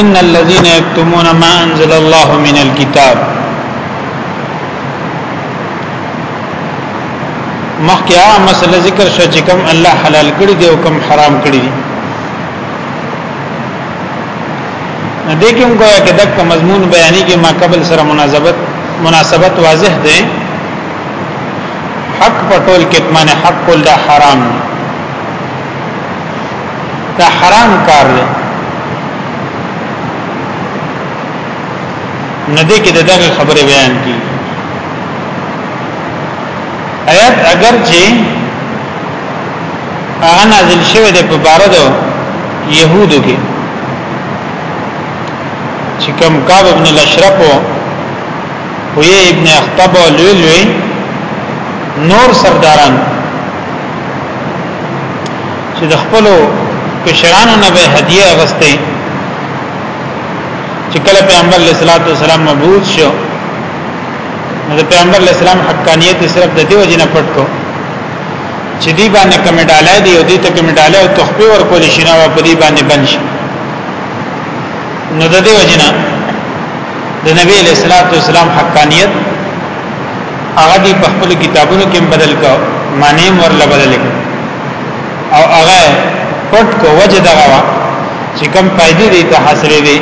ان الذين يكتمون ما انزل الله من الكتاب مخکیا مسله ذکر شو چې کوم الله حلال کړی دی او کوم حرام کړی دی دې کوم کوه کې دک مضمون بیانې کې ما قبل سره مناسبت مناسبت واضح ده حق پټول کتمان حق کول دا حرام دی دا حرام کار دی نه دې کې دغه خبره بیان کی آیات اگر چې هغه نازل شوی دی په بار دو يهودو کې چې کوم کعب ابن الاشرف او ابن اخطب لوی لوی نور سرداران چې د خپل کشرانو نه به هدیه غسته چې کله پیغمبر علیه الصلاۃ والسلام مبعوث شو نو د پیغمبر علیه السلام حقانیت صرف د دیو جن پټ کو چې دی باندې کمډاله دی او دې ته کمډاله او تخفي ور کول شي نو په دې باندې بند شي نو د دې وجنه د نبی علیہ الصلوۃ والسلام حقانیت هغه دی په خپل کتابونو کې بدل کو معنی مور لبدل کو او هغه پټ کو وجه دغه وا چې کم فائدې دې ته حاصلې دي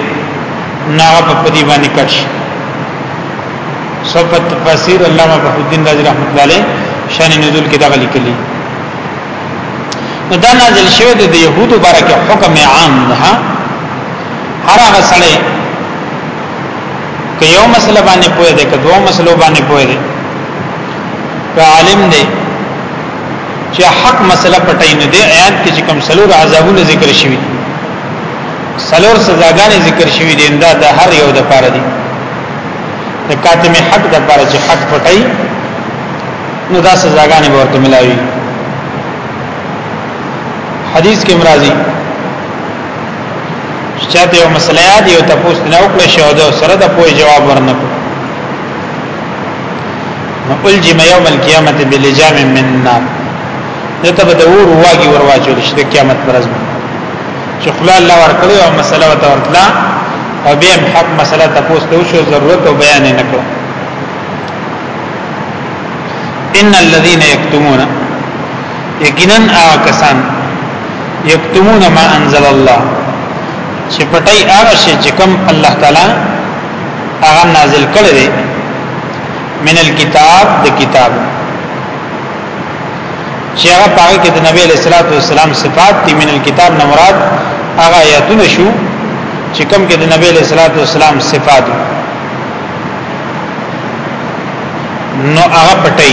نه په پدی باندې کټ صفت تفسیر علامه بحر الدین رضی رحمت الله علیه شان نزول کې دغه لیکلی نو دا نازل شوی د يهودو بارکه حکم عام ده هر هغه سره که یو مسله باندې پوهه ده که دوه مسلو باندې پوهه ده که عالم دی چې حق مسله پټای نه دی آیات کې چې کوم سلور عذابونه ذکر شوی دي سلور سزاګانې ذکر شوی دي دا د هر یو د پاره دي د کاتم حق د پاره چې حق پټای نو دا سزاګانې ورته ملاوي حدیث کې مرাজি چاته یو مسله یاد یو تپوس نه وکړ شو دا سره د پوهې جواب ورنکو نو الجم یوم القیامت بلجام من نار دته به د اور واګي ورواچول شي د قیامت پر ورځ چې خلا الله ورکړي او مسله وته ورتلا او بیا حق مسله تپوس ته شو ضرورت او بیان نه کړو ان الذين يكتمون یقینا هغه کسان یکتمون ما انزل الله چې پټي هغه شي چې کوم الله تعالی هغه نازل کړی دی من الكتاب د کتاب چې هغه پاره کې د نبی علیہ الصلوۃ والسلام صفات دي من الكتاب نه مراد هغه آیاتونه شو چې کوم کې د نبی علیہ الصلوۃ والسلام صفات دي نو هغه پټي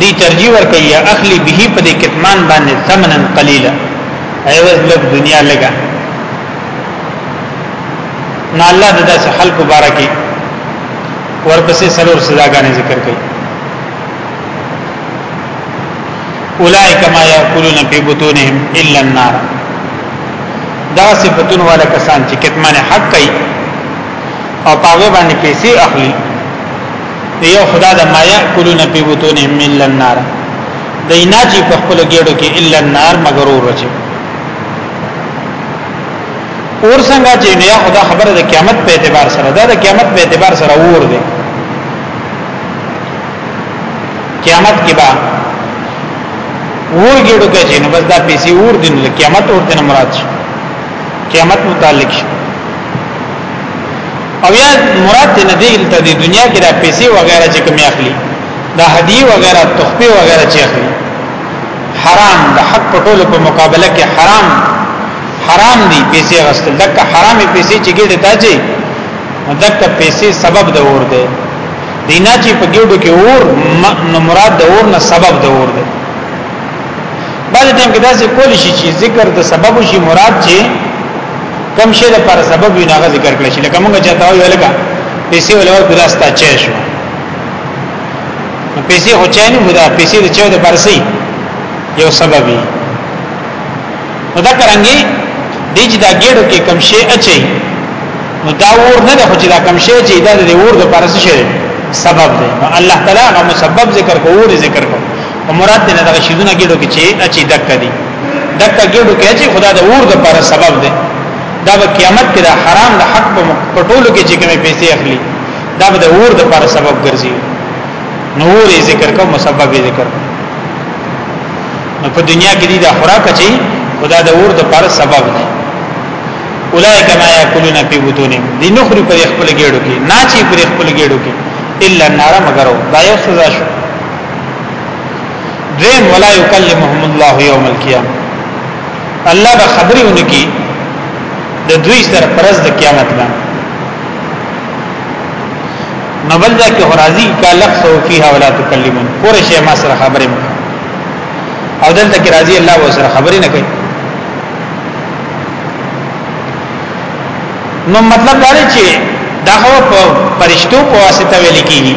دی ترجیح ورکړي یا اخلي به په دې کتمان باندې ثمنن قلیلا ایواز لګ دنیا لګا نو الله د داسې خلق مبارکي ورپسې سلور سزاګانې ذکر کړي اولائک ما یاکلون فی بطونهم الا النار دا صفاتون والا کسان چې کتمان حق کوي او پاوې باندې پیسې اخلي یو خدا د ما یاکلون فی بطونهم الا النار دینا چې په خپل ګډو کې الا النار مگر ورچی اور څنګه چې نه خدا خبره د قیامت په اعتبار سره دا د قیامت په اعتبار سره اور دی قیامت کې با اور ګډو کې چې نو بس دا پیسې اور دین له قیامت اور دین مراد شي قیامت متعلق شي او یا مراد دې نه دی ته د دنیا کې د پیسې وغیرہ چې کوم اخلي د هدیه وغیرہ تخفي وغیرہ چې اخلي حرام د حق په ټولو په مقابله کې حرام حرام دي پیسې غسل دک حرام پیسې چې ګډه تاجي دک پیسې سبب د اور دی دینا چې په ګډو کې اور نو مراد د اور نه سبب د اور دی بل ټیم کې داسې کول شي چې ذکر د سبب شي مراد چې کم شي د پر سبب وي نه ذکر کړی شي لکه موږ چې تاو یو لګا پیسې ولور ګراستا چي شو پیسې هو چا نه ودا پیسې د چا د پرسي یو سبب وي نو دا کرانګي دې چې دا ګډو کې کم شي اچي نو دا ور نه ده چې دا کم شي چې دا د ور د پرسي شي سبب دی الله تعالی هغه مسبب ذکر کوو ذکر کوو او مراد دې دغه شیزونه ګډو کې چې اچي دک دي دک ګډو کې چې خدا د اور د پر سبب دی دا به قیامت کې د حرام د حق په پټولو کې چې کومې پیسې اخلي دا به د اور د پر سبب ګرځي نور یې ذکر کو مسبب یې ذکر نو په دنیا کې دي د خوراک چې خدا د اور د پر سبب دی اولائک ما یاکلون فی بطونهم دی نخری پر خپل ګېړو کې ناچی پر خپل ګېړو کې الا النار مگر دا یو سزا شو دین ولا یکلمهم الله یوم القیامه الله به خبرې ونکي د دوی سره پرز د قیامت باندې نو بل دا کې راضی کا لفظ او فیها ولا تکلمون قرش ما سره خبرې مو او دلته کې راضی الله و سره خبرې نه کوي نو مطلب دا دی چې دا خو په پرشتو په واسطه ویل کیږي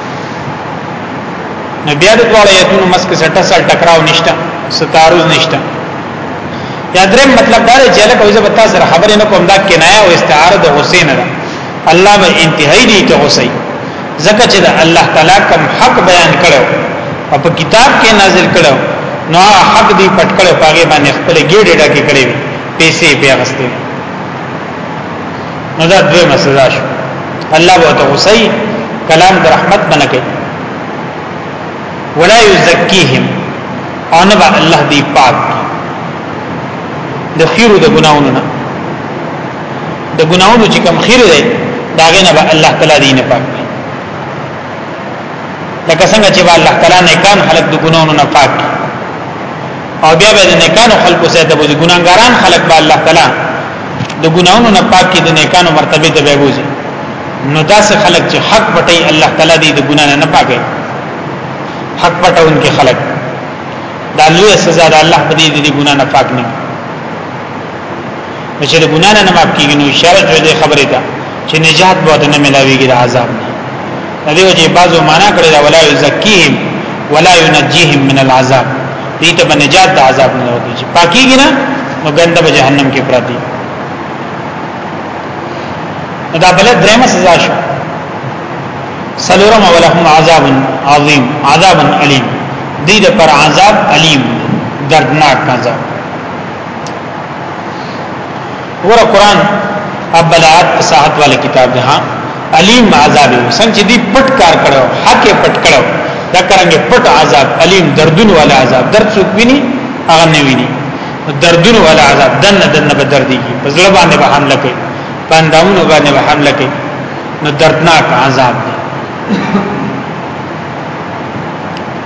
نو بیا د دواړو آیتونو مسک سټه سر ټکراو نشته ستاروز نشته یا درې مطلب دا دی چې لکه وځه بتا سره خبرې نه کوم دا کنایه او استعاره د حسین ده الله به انتهایی دی ته حسین زکه چې الله تعالی کوم حق بیان کړو او په کتاب کې نازل کړو نو حق دی پټ کړو پاګې باندې خپل ګډه ډکه کړې پیسې بیا غستې نو دا دوی مسزا شو الله به توسي کلام د رحمت باندې کوي ولا یزکیهم او نه به الله دی پاک د خیرو د ګناونو نه د ګناونو چې کم خیر دی دا غنه به الله تعالی دی نه پاک لکه څنګه چې الله تعالی نه کان خلق د ګناونو نه پاک او بیا به د نیکانو خلکو سره د بوزي ګناګاران خلک به الله تعالی د ګناونو نه پاک کې د نیکانو مرتبه ته به بوزي نو داسې خلک چې حق پټي الله تعالی دې د ګنا نه پاکي حق پټونکي خلک دا لوی سزا د الله په دې دې ګنا نه پاک نه چې د ګنا نه نه پاک کیږي نو اشاره دې خبره ده چې نجات به نه ملاويږي د عذاب نه دې وجه بعضو معنا کړی دا ولا یزکیهم ولا ینجیهم من العذاب دې ته بنجات د عذاب نه ورکړي چې پاکیږي نه نو ګنده به جهنم کې پراتی دا بل درېم سزا شو سلورم ولهم عذاب عظیم عذاب علیم دې د پر عذاب علیم دردناک عذاب ګوره قران ابلات فصاحت والے کتاب دی ها علیم عذاب څنګه دی پټ کار کړو حق پټ کړو دا کرانګه پټ عذاب علیم دردون والا عذاب درد څوک ویني هغه نه ویني دردون والا عذاب دنه دنه به درد کیږي په زړه باندې به حمله کوي په اندامونو باندې به حمله کوي نو دردناک عذاب دی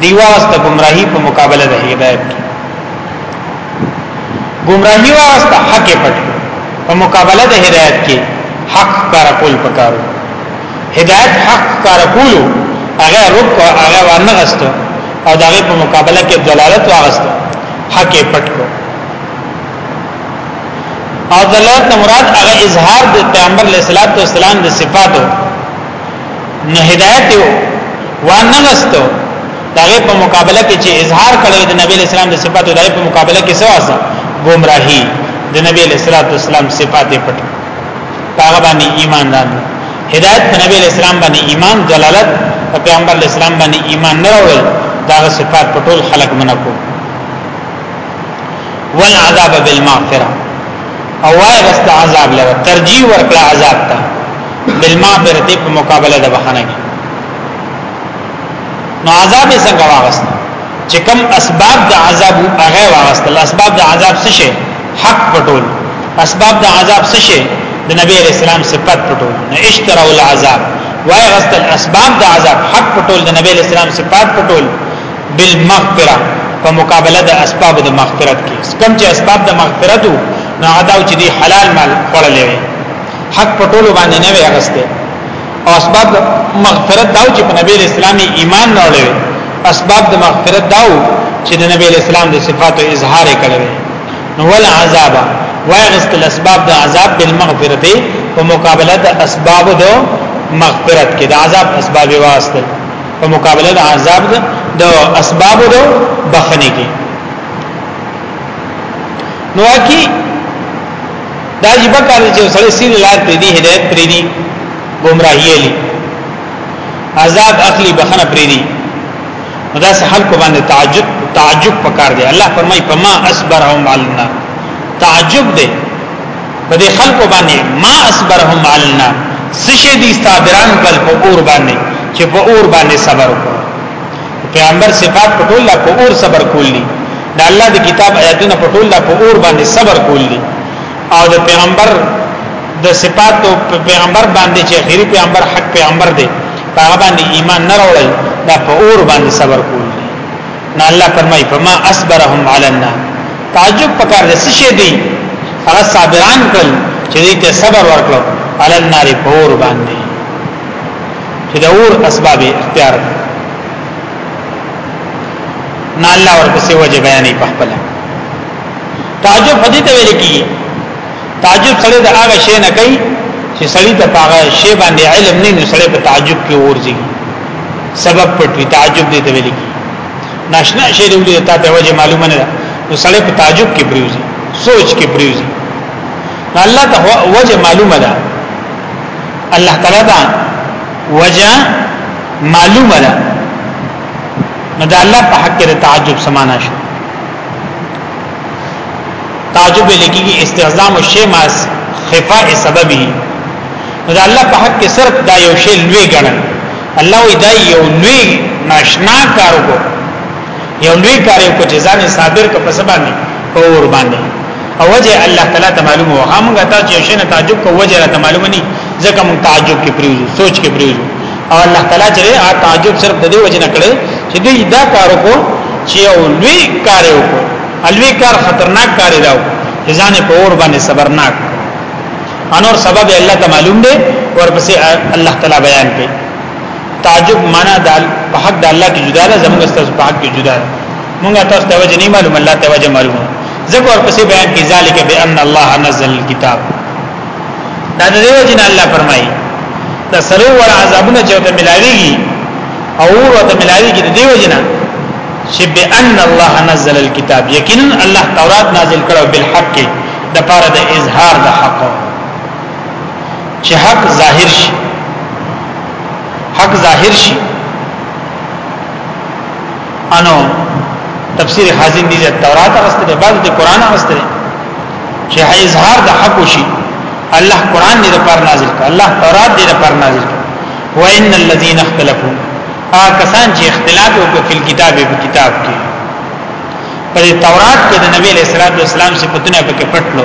دی واسطه گمراهی په مقابله د هدایت کې گمراهی واسطه حق پټ په مقابله د هدایت کې حق کار کول پکارو هدایت حق کار کول هغه رک او هغه ونه غست او دغه په مقابله کې دلالت واغست حق پټ کو او دلالت مراد هغه اظهار د پیغمبر علیه السلام د صفاتو نه هدایت یو وانه غستو دغه په مقابله کې چې اظهار کړو د نبی اسلام د صفاتو دغه په مقابله کې سواسه گمراهی د نبی علیہ الصلوۃ والسلام صفات پټ هغه باندې ایمان راځي هدایت په نبی علیہ السلام باندې ایمان دلالت په پیغمبر علیہ السلام باندې ایمان نه راوړل دا صفات په ټول خلق منکو والعذاب بالمغفره او وای غست عذاب لره ترجیح ورکړه عذاب ته بالما برته په مقابله د بخنه کې نو عذاب یې څنګه واغست چې کوم اسباب د عذاب هغه واغست اسباب د عذاب څه شي حق پټول اسباب د عذاب څه شي د نبی رسول الله صفات پټول نه اشتروا العذاب وای غست الاسباب د عذاب حق پټول د نبی رسول الله صفات پټول بالمغفره په مقابله د اسباب د مغفرت کې کوم چې اسباب د مغفرت نه عداو چې دی حلال مال خړلې حق په ټولو باندې نه وي اغسته او اسباب د مغفرت داو چې په نبی اسلامي ایمان نه لري اسباب د مغفرت داو چې د نبی اسلام د صفاتو اظهار کړي نو ول عذاب واغست الاسباب د عذاب بالمغفرت په مقابله د اسباب د مغفرت کې د عذاب اسباب واسطه په مقابله د عذاب د د اسباب د بخنه کې نو کی دا جبا کار چې سره سین لار پرې دی هدایت پرې دی گمراهی علی عذاب اخلی بخنه پرې دی دا سه حل کو باندې تعجب تعجب پکار دی الله فرمای پما اصبرهم علنا تعجب دی په دې خلکو باندې ما اصبرهم علی النار سشه دي صابران کل په اور باندې چې په اور باندې صبر وکړو پیغمبر صفات په ټول په اور صبر کولی د الله د کتاب آیاتونه په ټول په اور باندې صبر کولی او د پیغمبر د صفات او پیغمبر باندې چې اخیری پیغمبر حق پیغمبر دی هغه باندې ایمان نه راوړل دا په اور باندې صبر کولی نه الله فرمای فما اصبرهم علی النار تعجب پکار د څه شي دی هغه صابران کړ چې دې ته صبر ورکړو علی النار پور باندې چې د اور اسباب اختیار نه الله ورپسې وجه بیانې په خپل تعجب حدیث ویل کیږي تعجب سره د هغه شی نه کوي چې سړی ته هغه شی باندې علم نه نو سړی په تعجب کې ورځي سبب پټوي تعجب دې ته ویل کی ناشنا شی دې ته ته وجه معلومه نه نو سړی په تعجب کې پریوزي سوچ کې پریوزي الله ته وجه معلومه ده الله تعالی دا وجه معلومه ده نو دا الله په حق کې تعجب سمانا شو تعجب لکیږي استعظام الشی ما خفاء سببه نو دا الله په حق کې صرف دا یو شی لوی ګڼل الله وی دا یو لوی ناشنا کار وکړ یو لوی کار یو چې ځان صابر کړ په سبا نه په اور باندې او وجه الله تعالی ته معلومه و هغه موږ ته چې شنه تعجب کو وجه را ته معلومه نه ځکه موږ تعجب کې پریوزو سوچ کې پریوزو او الله تعالی چې هغه تعجب صرف د دې وجه نه کړي چې دوی دا کار وکړو چې یو لوی کار وکړو الوی کار خطرناک کار دی ځان په اور باندې صبرناک انور سبب الله ته معلوم دی ورپسې الله تعالی بیان کوي تعجب معنا د په حق د الله کې جدا ده زموږ ستاسو په حق کې جدا ده موږ تاسو ته وجه نه معلوم الله ته وجه معلوم ذکر ورپسې بیان کوي ذالک بان الله نزل الكتاب دا د دیو جن الله فرمایي دا سلو ور عذابونه چې ته ملاويږي او ور ته ملاويږي د دیو جن چې بان الله نزل الكتاب یقینا الله تورات نازل کړو بالحق د پاره د اظهار د حق چې حق ظاهر شي حق ظاهر شي انو تفسیر حازم دی تورات غسته بعد د قران غسته چې اظهار د حق شي الله قران دې پر نازل کړ الله تورات دې پر نازل کړ وان الذين اختلفوا ا کسان چې اختلاف وکړ په کتاب په کتاب کې په تورات کې د نبی له سلام او سلام صفاتونه پکې پټلو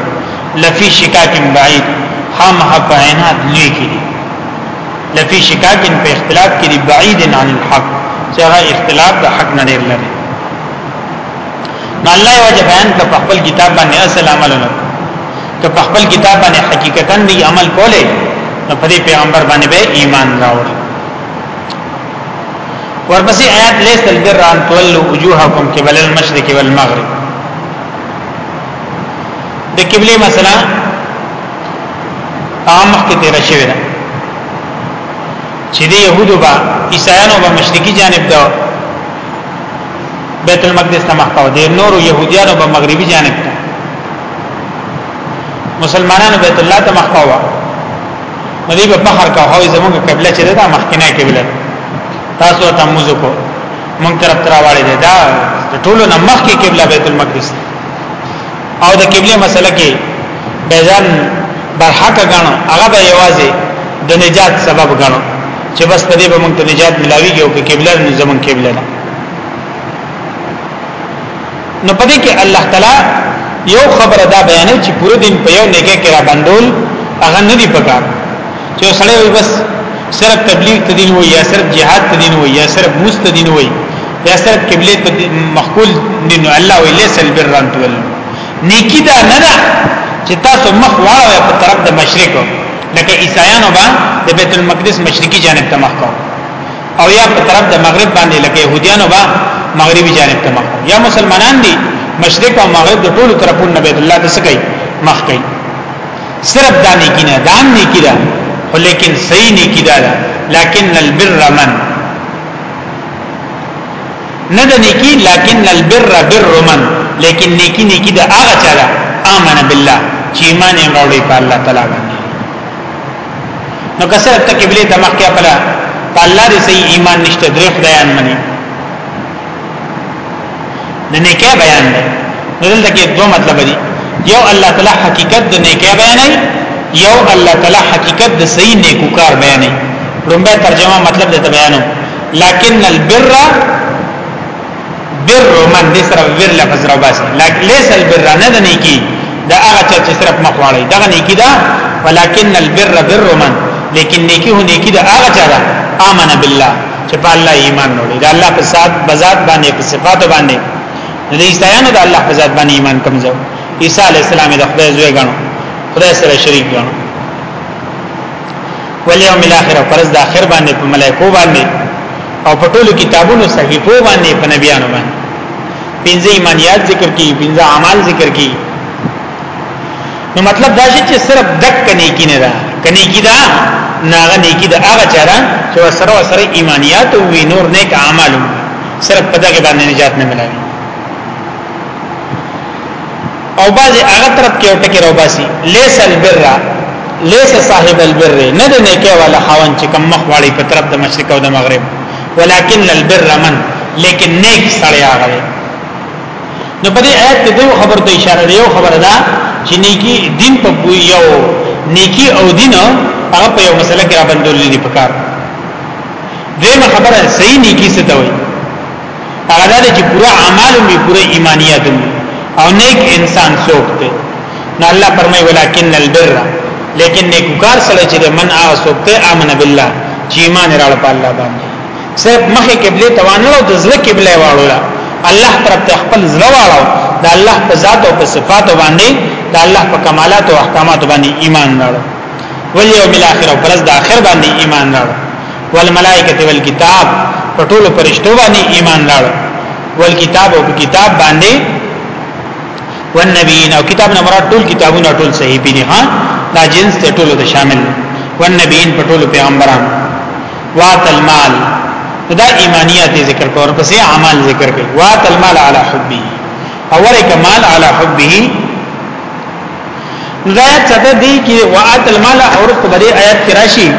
لفي شکاک بعید هم حق عینات لوي کې لفي شکاک په اختلاف کې بعید عن الحق چې هغه اختلاف د حق نه لري نو الله یو ځای بیان کړ په خپل کتاب باندې اصل عملونه که په خپل کتاب باندې حقیقتا دی عمل کوله نو په دې پیغمبر باندې به ایمان راوړ ورپسې آیات لیس البر ان تولوا وجوهکم قبل المشرق والمغرب د قبله مثلا عام کې تیر شوی ده چې د يهودو با عیسایانو با مشرقي جانب ده بیت المقدس ته مخ کاوه د نورو يهوديانو په مغربي جانب ته مسلمانانو بیت الله ته مخ کاوه نو دی په بحر کا هوې زموږ قبله چې دا مخکنه قبله تاسو ته موزه کو مونږ طرف تراواله ده دا ټولو نه مخکې قبله بیت المقدس او د قبله مسله کې بیزان برحق غاڼو هغه به یوازې د نجات سبب غاڼو چې بس په دې به مونږ ته نجات ملاويږي او قبله زمون قبله ده نو پدې کې الله تعالی یو خبر ادا بیانې چې پوره دین په یو نیکه کې را بندول هغه نه دی پکار چې سړی وي بس صرف تبلیغ ته دین وي یا صرف jihad ته دین وي یا صرف موس ته دین وي یا صرف قبله ته مخکول دین الله وی لیس البر ان تول نیکی دا نه ده چې تاسو مخ واړوي په طرف د مشرق لکه عیسایانو باندې د بیت المقدس مشرقي جانب ته مخ کوئ او یا په طرف د مغرب باندې لکه يهوديانو با مغربي جانب ته مخ یا مسلمانان دي مشرق او مغرب د ټولو طرفونو بیت الله ته سګي مخ کوي صرف دا نیکی نه دام نیکی دا خو لیکن صحیح نیکی دا ده لیکن البر من نه د نیکی لیکن البر بر من لیکن نیکی نیکی دا هغه چا ده امن بالله چې ایمان یې راوړي په الله تعالی باندې نو که صرف ته قبله ته مخ کې خپل په الله دې صحیح ایمان نشته درې خدایان مني د نیکه بیان دی دلته کې دوه مطلب دي یو الله تعالی حقیقت د نیکه بیان دی یو الله تعالی حقیقت د صحیح نیکو کار بیان دی لومبه ترجمه مطلب دې ته بیانو لکن البر بر من دې سره بر لفظ را باسي لکه ليس البر نه د نیکی دا هغه چې صرف مخواړی دا نیکی دا ولکن البر بر من لیکن نیکی هو نیکی دا هغه چا دا امن بالله چې په الله ایمان وروړي دا الله په ذات بذات باندې په صفات باندې د ایستایانو د الله په ذات باندې ایمان کمزو عیسی علی السلام د خدای زوی غنو خدای سره شریک غنو والیوم الاخر فرض د اخر باندې په ملائکو باندې او په ټولو کتابونو صحیفو باندې په نبیانو باندې پنځه ایمانیات ذکر کی پنځه اعمال ذکر کی نو مطلب دا شي چې صرف دک کني کی نه ده کني کی ده ناغه نه کی ده هغه چاره چې سره سره ایمانیات او نور نیک اعمال صرف په دغه باندې نجات نه ملایي او بعضی هغه طرف کې او ټکی راو باسي ليس البر ليس صاحب البر نه د نیکه والا خوان چې کوم مخ واړي په طرف د مشرق او د مغرب ولكن البر من لیکن نیک سړی هغه نو په دې آیت کې دوه خبر ته اشاره دی یو خبر ده چې نیکی دین په یو نیکی او دین هغه په یو مسله کې را بندول دي پکار دیمه خبره صحیح نیکی څه ته وایي هغه دا چې پورا اعمال می پورا ایمانیات می او نیک انسان څوک دی نو الله فرمای ولکن البر لیکن نیک کار سره چې من هغه څوک دی امن بالله چې ایمان راړ په الله باندې صرف مخه قبله توانه او د زړه قبله واړولا الله طرف ته خپل زړه واړو د الله په ذات او په صفات باندې د الله په کمالات او احکامات باندې ایمان راړو ولیوم الاخر او پرز د اخر باندې ایمان راړو والملائکه والکتاب په ټولو فرشتو باندې ایمان راوړ والکتاب او کتاب باندې والنبیین او کتاب نه مراد ټول کتابونه ټول صحیح دي ها دا جنس ته ټولو ته شامل والنبیین په ټولو پیغمبرانو وات المال دا ایمانیات ذکر کور پسې اعمال ذکر کوي وات المال علی حبی اوله کمال علی حبی نو دا آیات څه دی چې وآت المال او رس په دې آیات کې راشي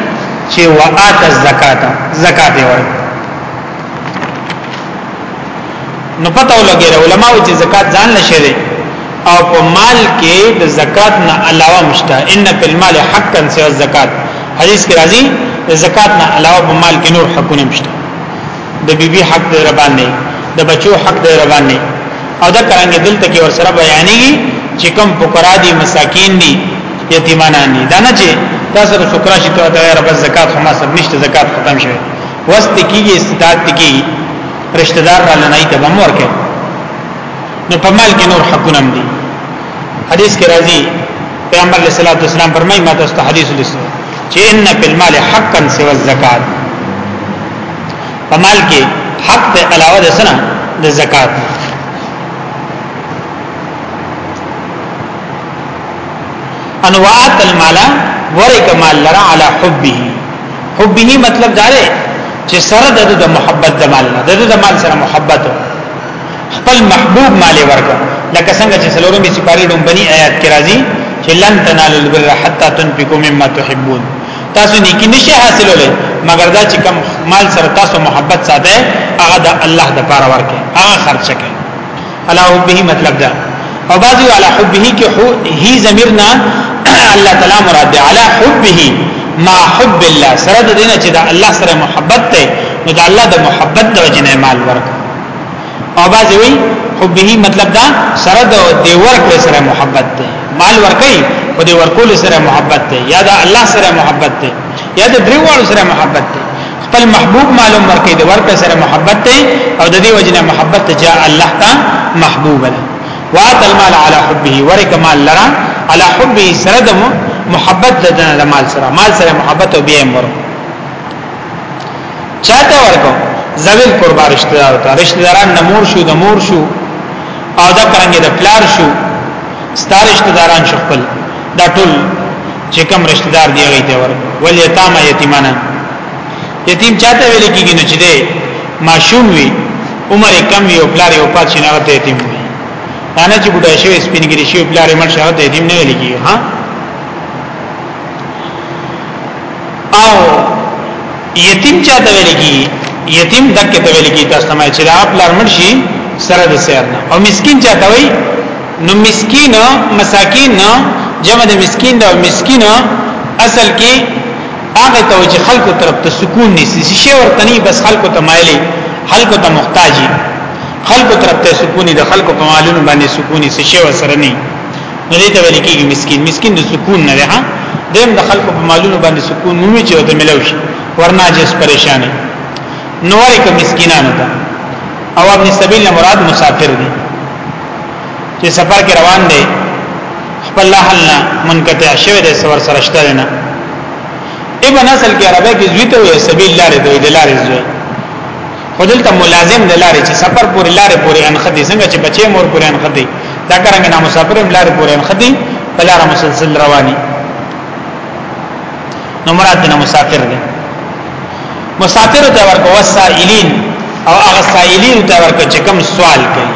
چې وآت الزکات زکات ورکړي نو پته ولګي علماء چې زکات ځان نشي دي او په مال کې د زکات نه علاوه مشته ان په المال حقا سوى الزکات حدیث کې راځي زکات نه علاوه په مال کې نور حقونه مشته د بیبي بی حق دی ربان نه د بچو حق دی ربان نه او دا کرانګ دلته کې ورسره بیانې چې کم فقرا دي مساکین دي یتیمانان دي دا نه چې تاسو سره شکر شي ته دا رب زکات خو ما سره نشته زکات ختم شوی وست کیږي استعداد کیږي رشتہ دار را لنای ته بم ورکه نو په مال کې نور حقونه هم دي حدیث کې راځي پیغمبر علیہ الصلوۃ والسلام فرمایي ما تاسو ته حدیث لسو چې ان فی المال حقا سوى الزکات په مال کې حق ته علاوه د سنه د زکات انواعت المال ورک مال لرا علی حبه حبه مطلب دا دی چې سره د محبت د مال نه د مال سره محبت خپل محبوب مال ورک لکه څنګه چې سلورمې سپاری ډومبني آیات کې راځي چې لن تنالوا البر حتى تنفقوا مما تحبون تاسو نیکی نشي حاصلولې مګر دا چې کم مال سره تاسو محبت ساته هغه د الله د پاره ورکه هغه خرچه کړي علا حبه مطلب دا او بعضی علا حبه کې هو هی زمیرنا الله تعالی مراد علا حبه ما حب الله سره د دینه چې د الله سره محبت ته نو د الله د محبت د وجنه مال ورکه او باز وی حبه مطلب دا سره د دی ورکړ سره محبت ده مال ورکي او دی ورکول سره محبت ده یا د الله سره محبت ده یا د دریوالو سره محبت ده خپل محبوب معلوم ورکي د ورکړ سره محبت ده او د دې وجنه محبت جاء الله ته محبوب ده وات المال على حبه ورک مال لرا على حبه سره د محبت د مال سره مال سره محبت او بیا امر چاته ورکو زویل قربا رشتہ دار ته رشتہ داران د مور شو د مور شو او دا کرانګي د پلار شو ستاره رشتہ داران شو خپل دا ټول چې کوم رشتہ دار دی هغه ته ورکو ول یتامه یتیمانه یتیم چاته ویل کیږي نو چې دی ماشوم وي عمر کم وي او پلار یې وفات شي نه ته یتیم وي انا چې بډای شوی سپینګری شوی پلار یې مړ شوی ته یتیم نه ویل کیږي ها او یتیم چا ته ویل کی یتیم دکې ته ویل کی تاسو ته چې دا خپل مرشي سره د سیر نه او مسكين چا ته وی نو مسكين مساکین جمع د مسكين دا مسكين اصل کې هغه ته چې خلکو طرف ته سکون نيسي شي ورته نه بس خلکو ته مایلي خلکو ته محتاجي خلکو طرف ته سکونی د خلکو په مالونو باندې سکونی څه شي وسره نه نو دې ته ویل کېږي مسكين مسكين د سکون نه ده دیم د خلکو په مالونو باندې سکون مومي چې ته ملو شي ورنا جس پریشان نو ورکه مسکینانو ته او ابن سبیل نه مراد مسافر دي چې سفر کې روان دي خپل لحل نه منقطع شوی دی سفر سره شته نه ابن اصل کې عربی کې زوی ته وي سبیل لارې دوی د لارې زوی خودلته ملازم د لارې چې سفر پورې لارې پورې انخدي څنګه چې بچي مور پورې انخدي دا څنګه نه مسافر هم لارې پورې انخدي په لار مسلسل رواني نو مراد نه مسافر دي مسافر ته ورکو وسائلین او هغه سائلین ته ورکو چې کوم سوال کوي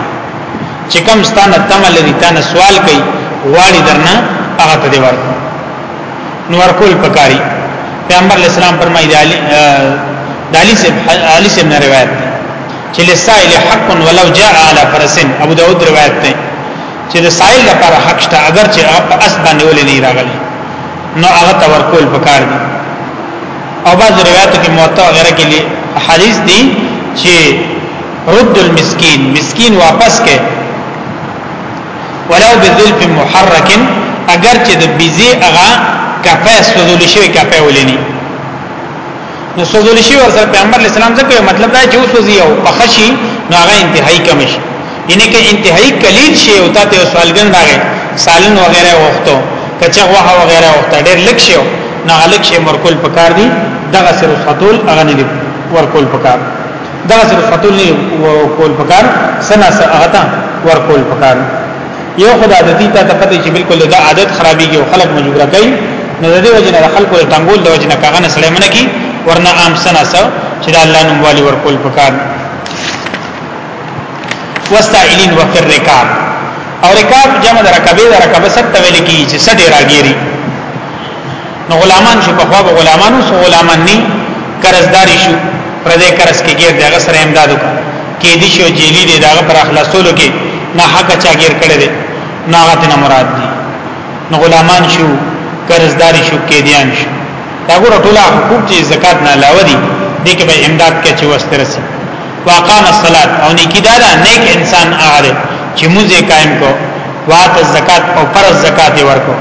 چې کوم ستانه تمل لري تانه سوال کوي واړي درنه هغه ته دی ورکو نو ورکول پکاري پیغمبر اسلام فرمایي د علي د علي سب علي سب نه روایت ده چې لسائل حق ولو جاء على فرس ابو داود روایت ده چې د سائل لپاره حق شته اگر چې هغه په اس باندې ولې نه راغلی نو هغه ته ورکول پکار دي او بعض روایتو کې موطا وغیرہ کې حدیث دي چې رد المسکین مسکین واپس کې ولو بذلف محرک اگر چې د بیزی هغه کپه سوزول شوی کپه ولینی نو سوزول شوی او سره پیغمبر اسلام ځکه مطلب دا چې وسوځي او پخشي نو هغه انتهایی کم شي یعنی که انتهایی کلیل شي او تاسو سوالګن راغی سالن وغیرہ وختو کچا وه وغیرہ وخت ډیر لک شي نو لک شي مرکول پکار دي دغه سر خطول اغنی دي ورکول پکار دي دا سره خطول نه کول پکار سنا سره هغه ته ور کول پکار یو خدای د دې ته پته چې بالکل دا عادت خرابېږي او خلک مجبور کوي نو د دې وجه نه خلکو د ټنګول د وجه نه کاغه نه سلام نه کی ورنه عام سنا سره چې د الله نوم والی ور کول پکار واستعلین وفر رکاب او رکاب جمع د رکبه د رکبه ست ویل کی چې سټه راګيري نو غلامان شو په خوا غلامانو سو غلامان ني قرضداري شو پر دې قرض کې ګیر دغه سره امدادو کې دي شو جیلی دې دغه پر اخلاصولو کې نه حق چا ګیر کړي دي ناغه ته مراد دي نو غلامان شو قرضداري شو کې دیان شو دا ګور ټول حقوق چې زکات نه علاوه دي دې کې به امداد کې چې وسته رسي واقام الصلات او نیکی دا دا نیک انسان هغه چې موزه قائم کو وات الزکات او فرض زکات ورکو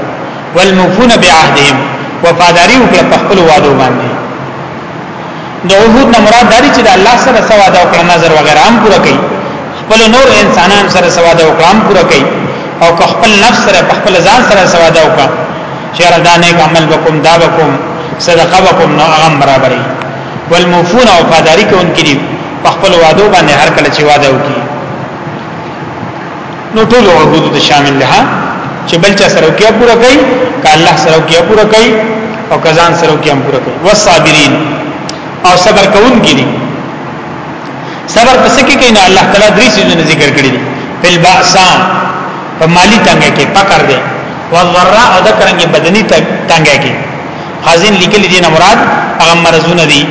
والموفون بعهدهم وفاداری وکړه په خپل وعده باندې د عهود نه مراد داري چې د الله سره سواده او نظر وغیرہ هم پوره کړي خپل نور انسانان سره سواده او کلام پوره کړي او خپل نفس سره خپل ځان سره سواده او کړه چې ردانه عمل وکم دا وکم صدقه وکم نو هغه برابرې والموفون او فاداری کوونکې دي خپل وعده باندې هر کله چې وعده وکړي نو ټول عبودو ته شامل ده چې بل چا سره کیا پورا کوي که الله سره کیا پورا کوي او کزان سره کیا پورا کوي والصابرین او صبر کوون کې دي صبر پس کې کین الله تعالی درې سيزونه ذکر کړی دي بل باسا په مالی تنګه کې پکړ دي والضراء او ذکرنګ بدني تنګه کې حزین لیکلی دي نه مراد هغه مرزونه دي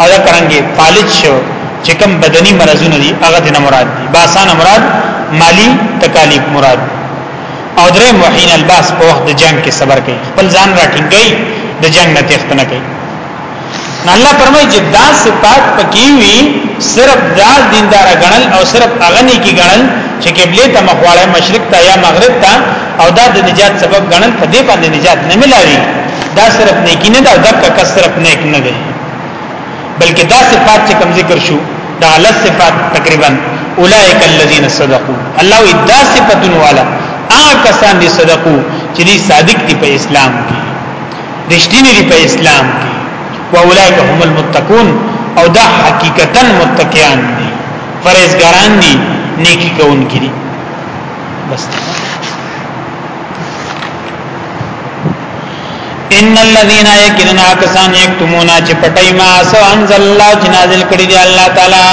او دا کرانګي فالج شو چې کوم بدني مرزونه دي هغه دي نه مراد دي باسان مراد مالی تکالیف مراد او درې موحین الباس په وخت د جنگ کې صبر کوي خپل ځان راټینګي د جنگ نه تخت نه کوي نو الله فرمایي چې دا صفات پکې وي صرف دا دیندار غنل او صرف اغنی کی غنل چې قبله ته مخواړه مشرق ته یا مغرب ته او دا د نجات سبب ګڼل په دې باندې نجات نه ملاوي دا صرف نیکی نه دا دک کا صرف نیک نه دی بلکې دا صفات چې کوم ذکر شو دا لس صفات تقریبا اولئک الذین صدقوا الله ادا صفاتن والا هغه کسان دي صدقو چې دي صادق دي په اسلام کې رښتینی دي په اسلام کې واولائک هم المتقون او دا حقیقتا متقیان دي فرزګاران دي نیکی کوونکي دي بس ان الذين يكننا كسان يكتمون چې پټي ما سو انزل الله جنازل کړي دي الله تعالی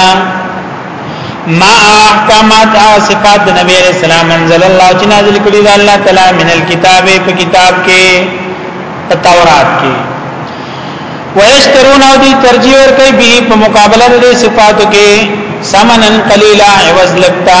ما احکامات صفات نبی علیہ السلام انزل الله جنازل کړي دي الله تعالی من الكتاب په کتاب کې په تورات کې ويشترون او دي ترجیح ور کوي به په مقابله د صفاتو کې سمنن قليلا عوض لگتا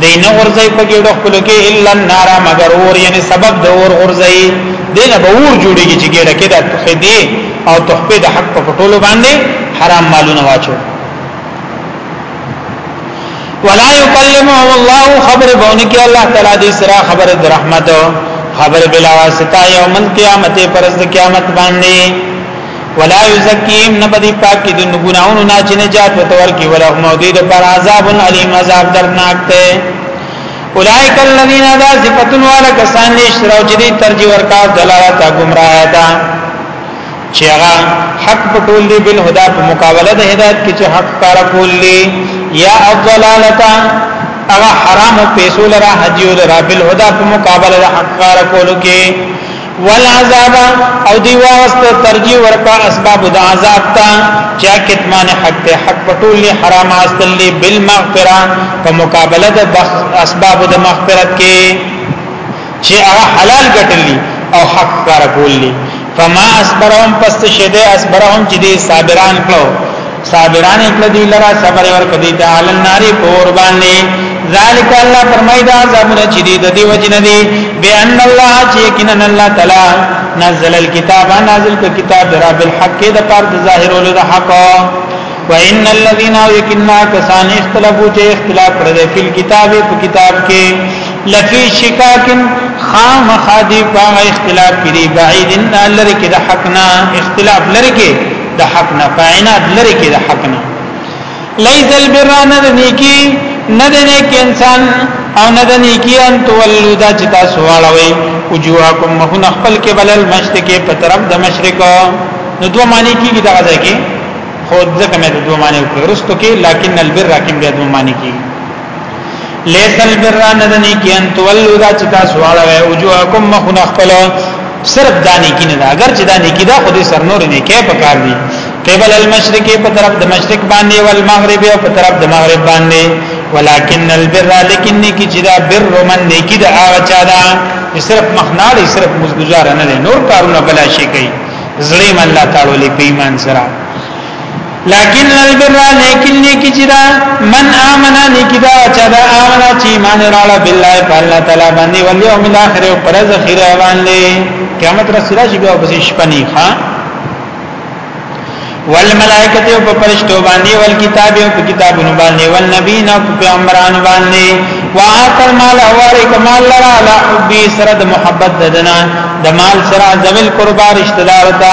دی نه غرزی په ګډو خپل کې الا النار مگر اور یعنی سبب د اور غرزی دی نه به اور جوړیږي چې ګډه کې د تخې دی او تخې د حق په ټولو باندې حرام مالونه واچو ولا يكلمهم الله خبر بونه کې الله تعالی دې سره خبر د رحمت خبر بلا واسطه یوم القیامت پرز قیامت باندې ولا یزکیم نه بدی پاک دي نو ګناونو نه چې نجات وتور کی ولا هم دې د پر عذاب الیم عذاب درناک ته اولائک الذین ذا صفاتن والا کسان دې شرو چې دې ترجی ورکا دلالت گمراه تا چې هغه حق په ټول دی بل هدا په مقابله د هدایت کې چې حق کار کول دی یا الضلالتا هغه حرام پیسو لرا حجیو لرا بل هدا په مقابله د حق کار کولو کې والعذاب او دی واست ترجی ورکا اسباب د عذاب تا چا کتمان حق ته حق پټول حرام استل لی بالمغفرہ په مقابله د اسباب د مغفرت کې چې هغه حلال ګټلی او حق کار کولی فما اسبرهم پس شده اسبرهم چې دی صابران کړو صابران کړه دی لرا صبر ور کدی ته عل النار پور باندې ذالک الله فرمای دا عذابونه چې دی د دی وجه نه دی بان الله چې کین الله تعالی نزل الكتاب نازل ک کتاب را بالحق د پر د ظاهر ول د حق وان الذين يكنا كسان اختلافو چې اختلاف کړی په کتاب په کتاب کې لفی شکاکن خام خادی په اختلاف کې بعیدن لری کې د حقنا اختلاف لری کې د حق نه پاینات لری کې د حق نه لیس البر نه د نیکی نه د نیک انسان او نه د نیکی ان تولو دا چې تاسو واړوي وجوهکم مخون خپل کې بلل مشرقه په طرف د مشرق نو دوه معنی کیږي دا ځای کې خود ځکه مې دوه معنی وکړو رستو کې لکن البر راکم بیا دوه معنی کیږي لیس البر ندنی کی ان تولو دا چې تاسو واړوي وجوهکم مخنا خپل صرف دانی کی نه دا اگر چې دانی کی دا خو دې سر نور نه کې پکار دي قبل المشرق په طرف د مشرق باندې او المغرب په طرف د مغرب باندې ولکن البر لیکن نیکی چې دا بر من نیکی دا هغه چا دا صرف مخناړي صرف مزګزار نه نور کارونه بلا شي کوي ظلم الله تعالی په ایمان سره لكن البر لكن نیکی چی دا من آمنا نیکی دا چا دا آمنا چی ایمان رالا بالله فالله تعالی باندې والیوم الاخر او پرز خیره باندې قیامت رسول شي بیا پسې شپنی ها والملائکه او په فرشتو باندې ول کتاب او په کتابونو باندې ول نبی نه په پیغمبران باندې واعطل مال اواره کمال لرا لا حبي سره د محبت ددنا د مال سره ذویل قربا رشتہ دار تا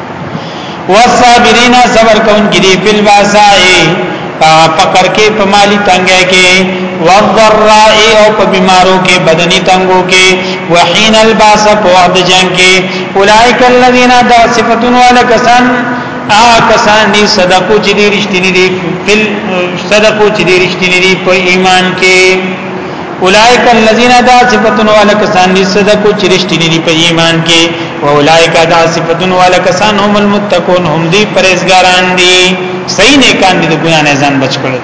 والصابرین صبر کون کی دی فل باسائی پکر کې په مالی تنګه کې والضراء او په بیمارو کې بدني تنګو کې وحین الباس په وخت جنگ کې اولائک الذین دا صفاتون والا کسان آ کسان دي صدقو چې دي رښتینی دي فل صدقو چې دي رښتینی دي په ایمان کې اولائک الذین دا صفاتون والا کسان دي صدقو چې رښتینی دي په ایمان کې او اولائک دا صفاتون والا کسان هم المتقون هم دي پرهیزګاران دي صحیح نه کان دي د ګنا نه ځان بچ کړل